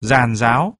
giàn giáo.